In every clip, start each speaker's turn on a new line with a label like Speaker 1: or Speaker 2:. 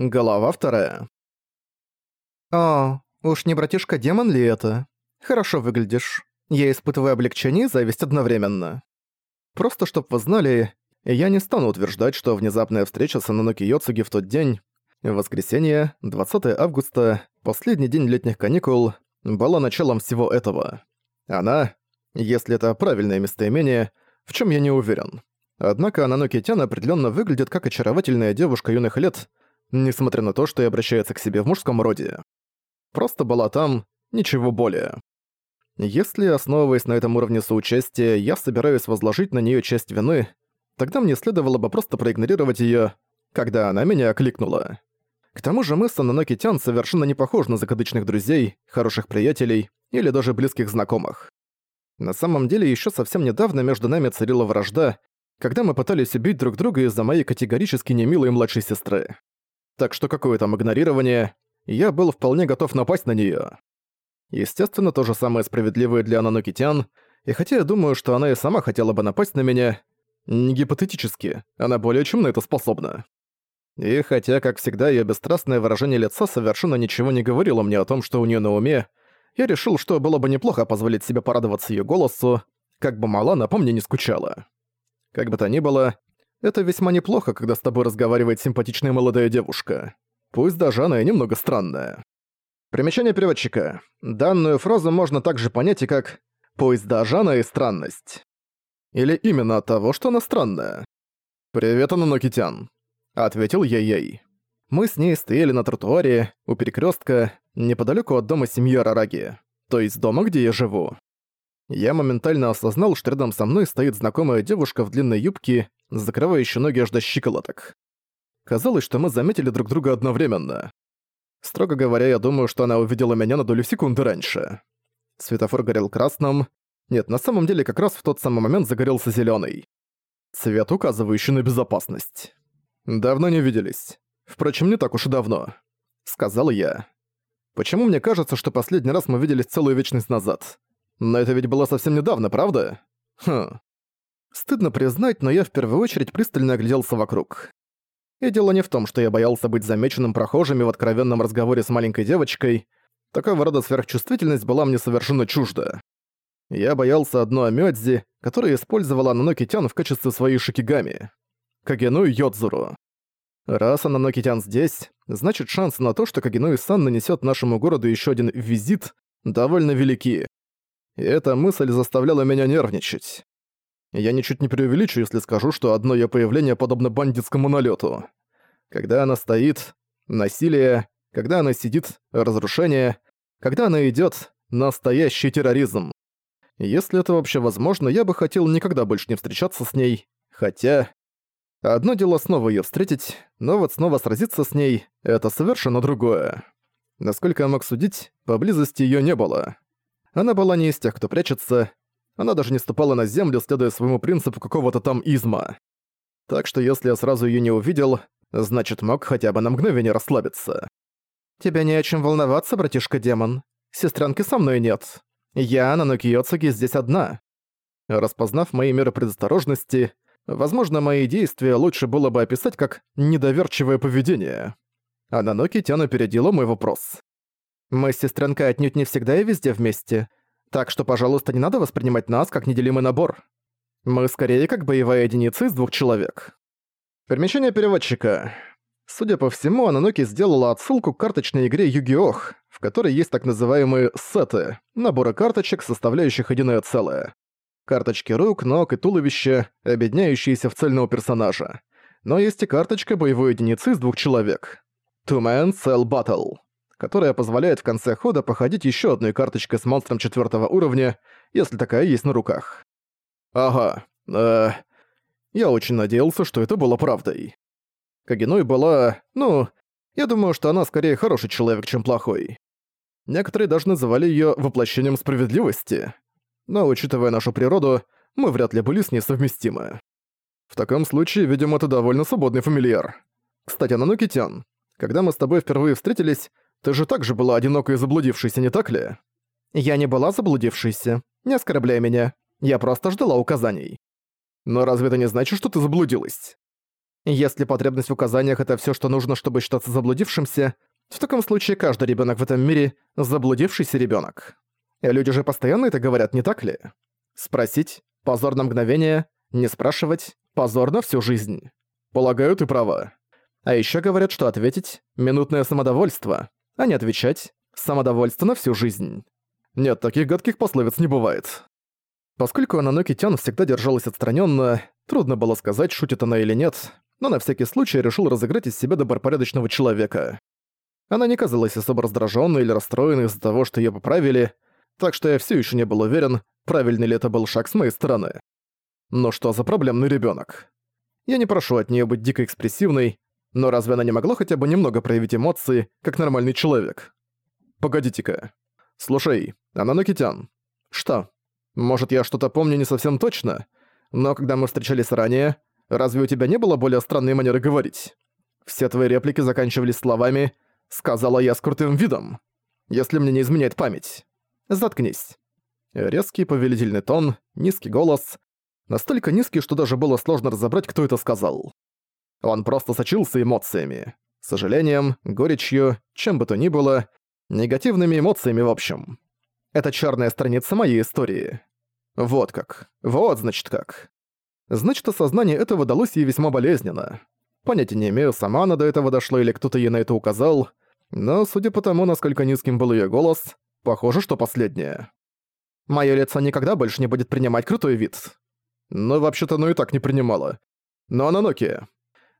Speaker 1: Голова вторая.
Speaker 2: «О, уж не братишка-демон ли это? Хорошо выглядишь. Я испытываю облегчение и зависть одновременно. Просто чтоб вы знали, я не стану утверждать, что внезапная встреча с Ананоки Йоцуги в тот день, в воскресенье, 20 августа, последний день летних каникул, была началом всего этого. Она, если это правильное местоимение, в чем я не уверен. Однако Ананоки Тян определенно выглядит как очаровательная девушка юных лет, несмотря на то, что и обращается к себе в мужском роде. Просто была там, ничего более. Если, основываясь на этом уровне соучастия, я собираюсь возложить на нее часть вины, тогда мне следовало бы просто проигнорировать ее, когда она меня окликнула. К тому же мы с Ананоки Тян совершенно не похожи на закадычных друзей, хороших приятелей или даже близких знакомых. На самом деле, еще совсем недавно между нами царила вражда, когда мы пытались убить друг друга из-за моей категорически немилой младшей сестры. Так что какое там игнорирование, я был вполне готов напасть на неё. Естественно, то же самое справедливое для Ананокитян, и хотя я думаю, что она и сама хотела бы напасть на меня, не гипотетически, она более чем на это способна. И хотя, как всегда, её бесстрастное выражение лица совершенно ничего не говорило мне о том, что у неё на уме, я решил, что было бы неплохо позволить себе порадоваться её голосу, как бы мало она по не скучала. Как бы то ни было, это весьма неплохо, когда с тобой разговаривает симпатичная молодая девушка. Пусть даже она и немного странная. Примечание переводчика. Данную фразу можно также понять и как «пусть даже она и странность». Или именно от того, что она странная. «Привет, Ананокитян», — ответил я ей. Мы с ней стояли на тротуаре, у перекрестка, неподалеку от дома семьи Арараги, то есть дома, где я живу. Я моментально осознал, что рядом со мной стоит знакомая девушка в длинной юбке, закрывающей ноги аж до щиколоток. Казалось, что мы заметили друг друга одновременно. Строго говоря, я думаю, что она увидела меня на долю секунды раньше. Светофор горел красным. Нет, на самом деле как раз в тот самый момент загорелся зеленый. Цвет, указывающий на безопасность. «Давно не виделись. Впрочем, не так уж и давно», — сказал я. «Почему мне кажется, что последний раз мы виделись целую вечность назад? Но это ведь было совсем недавно, правда? Хм. Стыдно признать, но я в первую очередь пристально огляделся вокруг. И дело не в том, что я боялся быть замеченным прохожими в откровенном разговоре с маленькой девочкой. Такого рода сверхчувствительность была мне совершенно чужда. Я боялся одной Амёдзи, которая использовала Ананокитян в качестве своей шикигами. Кагену Йодзуру. Раз Ананокитян здесь, значит шансы на то, что Кагену-сан нанесет нашему городу еще один визит, довольно велики и эта мысль заставляла меня нервничать. Я ничуть не преувеличу, если скажу, что одно её появление подобно бандитскому налёту. Когда она стоит — насилие, когда она сидит — разрушение, когда она идёт — настоящий терроризм. Если это вообще возможно, я бы хотел никогда больше не встречаться с ней, хотя... Одно дело снова её встретить, но вот снова сразиться с ней — это совершенно другое. Насколько я мог судить, поблизости её не было. Она была не из тех, кто прячется. Она даже не ступала на землю, следуя своему принципу какого-то там изма. Так что если я сразу её не увидел, значит мог хотя бы на мгновение расслабиться. «Тебя не о чем волноваться, братишка-демон. Сестрянки со мной нет. Я, Нануки Йоцуги, здесь одна». Распознав мои меры предосторожности, возможно, мои действия лучше было бы описать как «недоверчивое поведение». А Наноки Тян опередила мой вопрос. Мы с сестренкой отнюдь не всегда и везде вместе, так что, пожалуйста, не надо воспринимать нас как неделимый набор. Мы скорее как боевая единица из двух человек. Перемещение переводчика. Судя по всему, Ананоки сделала отсылку к карточной игре Югиох, в которой есть так называемые сеты, наборы карточек, составляющих единое целое. Карточки рук, ног и туловища, объединяющиеся в цельного персонажа. Но есть и карточка боевой единицы из двух человек. Two Man Cell Battle которая позволяет в конце хода походить еще одной карточкой с монстром четвертого уровня, если такая есть на руках. Ага, э, я очень надеялся, что это было правдой. Кагиной была, ну, я думаю, что она скорее хороший человек, чем плохой. Некоторые даже называли ее воплощением справедливости. Но, учитывая нашу природу, мы вряд ли были с ней совместимы. В таком случае, видимо, это довольно свободный фамильяр. Кстати, Нанукитян, когда мы с тобой впервые встретились, ты же также была одинокой и заблудившейся, не так ли? Я не была заблудившейся. Не оскорбляй меня. Я просто ждала указаний. Но разве это не значит, что ты заблудилась? Если потребность в указаниях — это все, что нужно, чтобы считаться заблудившимся, в таком случае каждый ребенок в этом мире — заблудившийся ребенок. Люди же постоянно это говорят, не так ли? Спросить — позор на мгновение, не спрашивать — позор на всю жизнь. Полагаю, ты права. А еще говорят, что ответить — минутное самодовольство, а не отвечать — самодовольство на всю жизнь. Нет, таких гадких пословиц не бывает. Поскольку Ананоки Тян всегда держалась отстраненно, трудно было сказать, шутит она или нет, но на всякий случай решил разыграть из себя добропорядочного человека. Она не казалась особо раздраженной или расстроенной из-за того, что ее поправили, так что я все еще не был уверен, правильный ли это был шаг с моей стороны. Но что за проблемный ребенок? Я не прошу от нее быть дико экспрессивной, но разве она не могла хотя бы немного проявить эмоции, как нормальный человек? Погодите-ка. Слушай, она Накитян. Что? Может, я что-то помню не совсем точно, но когда мы встречались ранее, разве у тебя не было более странной манеры говорить? Все твои реплики заканчивались словами «сказала я с крутым видом», если мне не изменяет память. Заткнись. Резкий повелительный тон, низкий голос, настолько низкий, что даже было сложно разобрать, кто это сказал. Он просто сочился эмоциями. Сожалением, горечью, чем бы то ни было, негативными эмоциями в общем. Это черная страница моей истории. Вот как. Вот, значит, как. Значит, осознание этого далось ей весьма болезненно. Понятия не имею, сама она до этого дошла или кто-то ей на это указал, но, судя по тому, насколько низким был её голос, похоже, что последнее. Моё лицо никогда больше не будет принимать крутой вид. Ну, вообще-то, ну и так не принимала. Но она Nokia.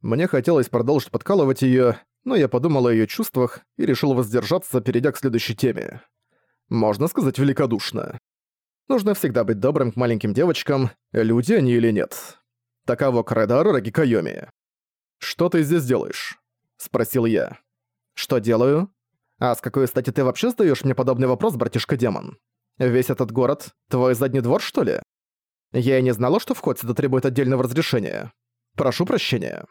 Speaker 2: Мне хотелось продолжить подкалывать её, но я подумал о её чувствах и решил воздержаться, перейдя к следующей теме. Можно сказать, великодушно. Нужно всегда быть добрым к маленьким девочкам, люди они или нет. Таково кредо Раги Кайоми. «Что ты здесь делаешь?» — спросил я. «Что делаю? А с какой стати ты вообще задаешь мне подобный вопрос, братишка-демон? Весь этот город — твой задний двор, что ли? Я и не знала, что вход сюда требует отдельного разрешения. Прошу прощения».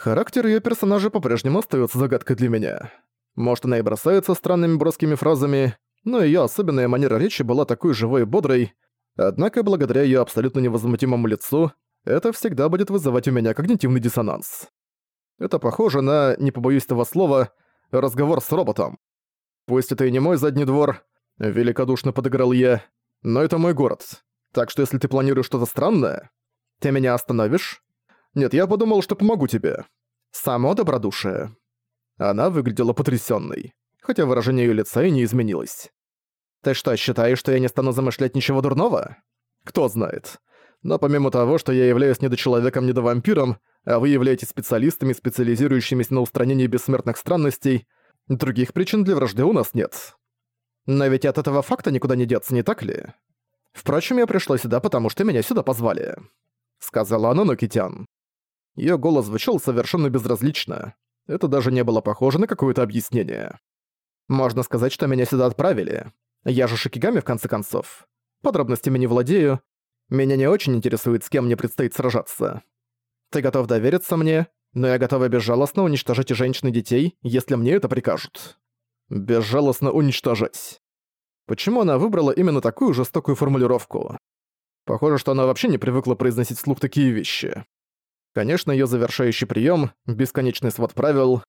Speaker 2: Характер ее персонажа по-прежнему остается загадкой для меня. Может, она и бросается странными броскими фразами, но ее особенная манера речи была такой живой и бодрой, однако благодаря ее абсолютно невозмутимому лицу это всегда будет вызывать у меня когнитивный диссонанс. Это похоже на, не побоюсь этого слова, разговор с роботом. Пусть это и не мой задний двор, великодушно подыграл я, но это мой город. Так что если ты планируешь что-то странное, ты меня остановишь? Нет, я подумал, что помогу тебе. Само добродушие. Она выглядела потрясённой, хотя выражение её лица и не изменилось. Ты что, считаешь, что я не стану замышлять ничего дурного? Кто знает. Но помимо того, что я являюсь недочеловеком, недовампиром, а вы являетесь специалистами, специализирующимися на устранении бессмертных странностей, других причин для вражды у нас нет. Но ведь от этого факта никуда не деться, не так ли? Впрочем, я пришла сюда, потому что меня сюда позвали. Сказала она Нокитян. Её голос звучал совершенно безразлично. Это даже не было похоже на какое-то объяснение. Можно сказать, что меня сюда отправили. Я же Шикигами, в конце концов. Подробностями не владею. Меня не очень интересует, с кем мне предстоит сражаться. Ты готов довериться мне, но я готова безжалостно уничтожать и женщин и детей, если мне это прикажут. Безжалостно уничтожать. Почему она выбрала именно такую жестокую формулировку? Похоже, что она вообще не привыкла произносить вслух такие вещи. Конечно, её завершающий приём — бесконечный свод правил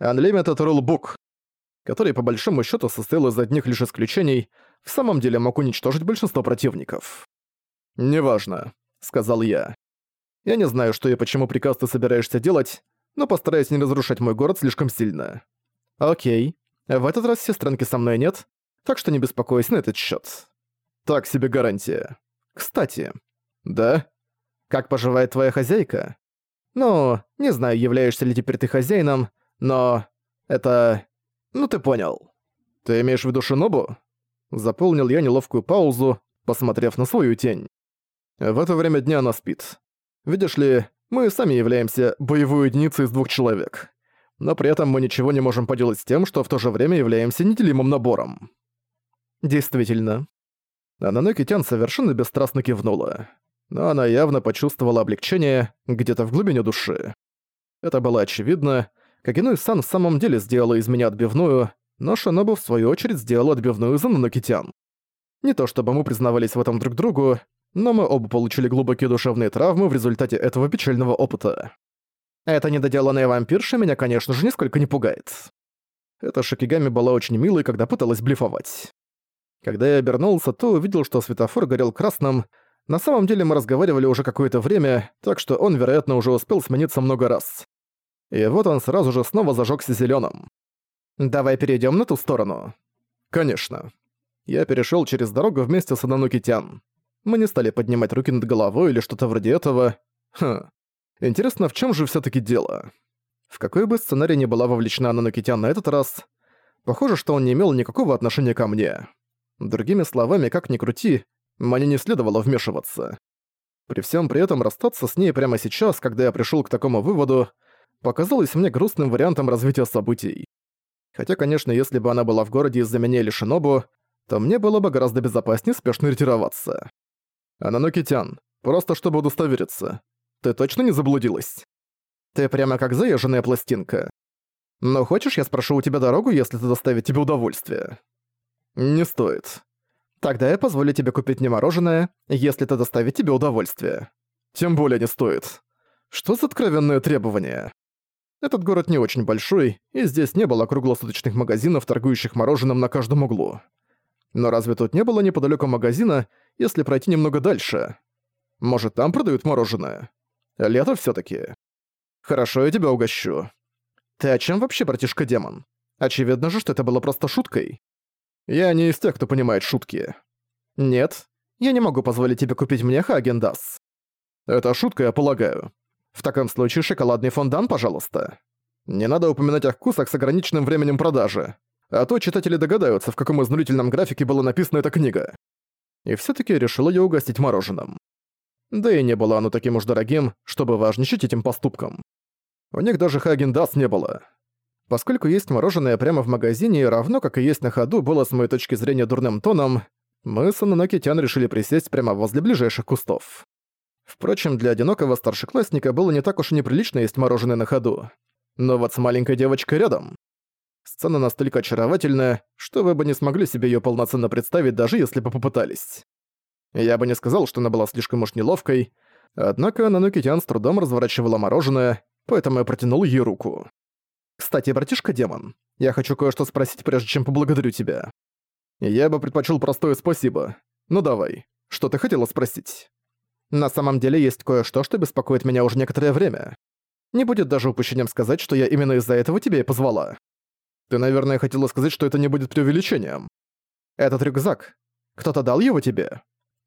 Speaker 2: Unlimited Rule Book, который по большому счёту состоял из одних лишь исключений, в самом деле мог уничтожить большинство противников. «Неважно», — сказал я. «Я не знаю, что и почему приказ ты собираешься делать, но постараюсь не разрушать мой город слишком сильно». «Окей. В этот раз сестренки со мной нет, так что не беспокойся на этот счёт. Так себе гарантия. Кстати. Да? Как поживает твоя хозяйка? Ну, не знаю, являешься ли теперь ты хозяином, но... Это... Ну ты понял. Ты имеешь в виду Шинобу? Заполнил я неловкую паузу, посмотрев на свою тень. В это время дня она спит. Видишь ли, мы сами являемся боевой единицей из двух человек. Но при этом мы ничего не можем поделать с тем, что в то же время являемся неделимым набором. Действительно. Ананоки Тян совершенно бесстрастно кивнула но она явно почувствовала облегчение где-то в глубине души. Это было очевидно. Кагенуй-сан в самом деле сделала из меня отбивную, но Шинобу в свою очередь сделала отбивную за Нанокитян. Не то чтобы мы признавались в этом друг другу, но мы оба получили глубокие душевные травмы в результате этого печального опыта. Эта недоделанная вампирша меня, конечно же, нисколько не пугает. Эта Шикигами была очень милой, когда пыталась блефовать. Когда я обернулся, то увидел, что светофор горел красным. На самом деле мы разговаривали уже какое-то время, так что он, вероятно, уже успел смениться много раз. И вот он сразу же снова зажёгся зелёным. «Давай перейдём на ту сторону». «Конечно». Я перешёл через дорогу вместе с Ананукитян. Мы не стали поднимать руки над головой или что-то вроде этого. Хм. Интересно, в чём же всё-таки дело? В какой бы сценарий ни была вовлечена Ананукитян на этот раз, похоже, что он не имел никакого отношения ко мне. Другими словами, как ни крути, мне не следовало вмешиваться. При всем при этом расстаться с ней прямо сейчас, когда я пришел к такому выводу, показалось мне грустным вариантом развития событий. Хотя, конечно, если бы она была в городе из-за меня или Шинобу, то мне было бы гораздо безопаснее спешно ретироваться. Ананокитян, просто чтобы удостовериться. Ты точно не заблудилась? Ты прямо как заезженная пластинка. Но хочешь, я спрошу у тебя дорогу, если это доставит тебе удовольствие? Не стоит. Тогда я позволю тебе купить мне мороженое, если это доставит тебе удовольствие. Тем более не стоит. Что за откровенное требование? Этот город не очень большой, и здесь не было круглосуточных магазинов, торгующих мороженым на каждом углу. Но разве тут не было неподалёку магазина, если пройти немного дальше? Может, там продают мороженое? Лето всё-таки. Хорошо, я тебя угощу. Ты о чем вообще, братишка-демон? Очевидно же, что это было просто шуткой. Я не из тех, кто понимает шутки. Нет, я не могу позволить тебе купить мне Хагендас. Это шутка, я полагаю. В таком случае шоколадный фондан, пожалуйста. Не надо упоминать о вкусах с ограниченным временем продажи. А то читатели догадаются, в каком изнурительном графике была написана эта книга. И всё таки решила я угостить мороженым. Да и не было оно таким уж дорогим, чтобы важничать этим поступком. У них даже Хагендас не было. Поскольку есть мороженое прямо в магазине, равно как и есть на ходу, было с моей точки зрения дурным тоном, мы с Ананоки решили присесть прямо возле ближайших кустов. Впрочем, для одинокого старшеклассника было не так уж и неприлично есть мороженое на ходу. Но вот с маленькой девочкой рядом. Сцена настолько очаровательная, что вы бы не смогли себе её полноценно представить, даже если бы попытались. Я бы не сказал, что она была слишком уж неловкой, однако Нануки Тян с трудом разворачивала мороженое, поэтому я протянул ей руку. «Кстати, братишка-демон, я хочу кое-что спросить, прежде чем поблагодарю тебя. Я бы предпочел простое спасибо. Ну давай, что ты хотела спросить?» «На самом деле есть кое-что, что беспокоит меня уже некоторое время. Не будет даже упущением сказать, что я именно из-за этого тебя и позвала. Ты, наверное, хотела сказать, что это не будет преувеличением. Этот рюкзак. Кто-то дал его тебе?»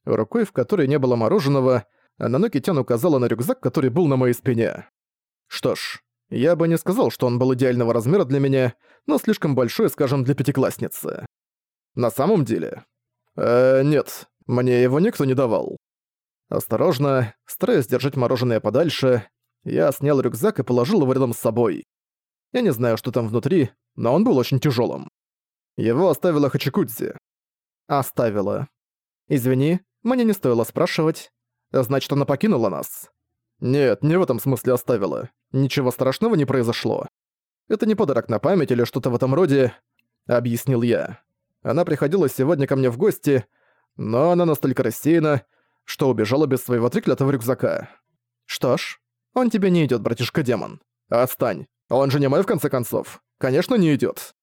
Speaker 2: Рукой, в которой не было мороженого, Наноки Тян указала на рюкзак, который был на моей спине. Что ж, я бы не сказал, что он был идеального размера для меня, но слишком большой, скажем, для пятиклассницы. На самом деле? Э, нет, мне его никто не давал. Осторожно, стараясь держать мороженое подальше, я снял рюкзак и положил его рядом с собой. Я не знаю, что там внутри, но он был очень тяжелым. Его оставила Хачикудзи. Оставила. Извини, мне не стоило спрашивать. Значит, она покинула нас. Нет, не в этом смысле оставила. Ничего страшного не произошло. Это не подарок на память или что-то в этом роде, объяснил я. Она приходила сегодня ко мне в гости, но она настолько рассеяна, что убежала без своего треклятого рюкзака. Что ж, он тебе не идёт, братишка-демон. Отстань. Он же не мой в конце концов. Конечно, не идёт.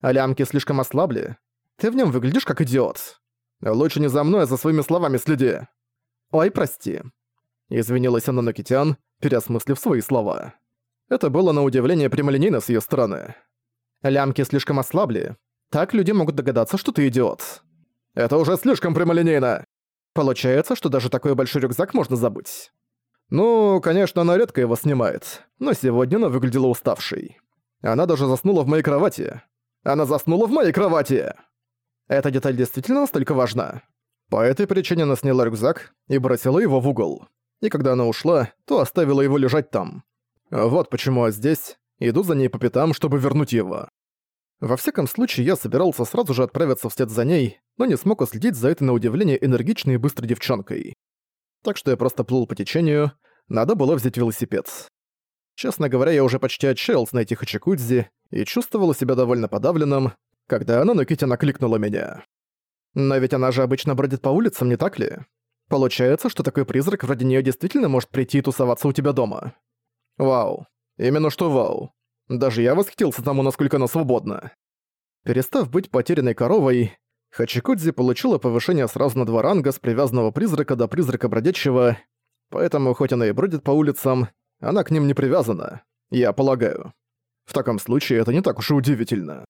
Speaker 2: А лямки слишком ослабли. Ты в нём выглядишь как идиот. Лучше не за мной, а за своими словами следи. Ой, прости. Извинилась она Нокитян, переосмыслив свои слова. Это было на удивление прямолинейно с её стороны. Лямки слишком ослабли. Так люди могут догадаться, что ты идиот. Это уже слишком прямолинейно. Получается, что даже такой большой рюкзак можно забыть. Ну, конечно, она редко его снимает, но сегодня она выглядела уставшей. Она даже заснула в моей кровати. Она заснула в моей кровати! Эта деталь действительно настолько важна. По этой причине она сняла рюкзак и бросила его в угол и когда она ушла, то оставила его лежать там. Вот почему я здесь, иду за ней по пятам, чтобы вернуть его. Во всяком случае, я собирался сразу же отправиться вслед за ней, но не смог уследить за этой на удивление энергичной и быстрой девчонкой. Так что я просто плыл по течению, надо было взять велосипед. Честно говоря, я уже почти отчаялся найти Хачикудзи и чувствовал себя довольно подавленным, когда она на Кити накликнула меня. Но ведь она же обычно бродит по улицам, не так ли? Получается, что такой призрак вроде неё действительно может прийти и тусоваться у тебя дома. Вау. Именно что вау. Даже я восхитился тому, насколько она свободна. Перестав быть потерянной коровой, Хачикудзи получила повышение сразу на два ранга с привязанного призрака до призрака бродячего, поэтому хоть она и бродит по улицам, она к ним не привязана, я полагаю. В таком случае это не так уж и удивительно.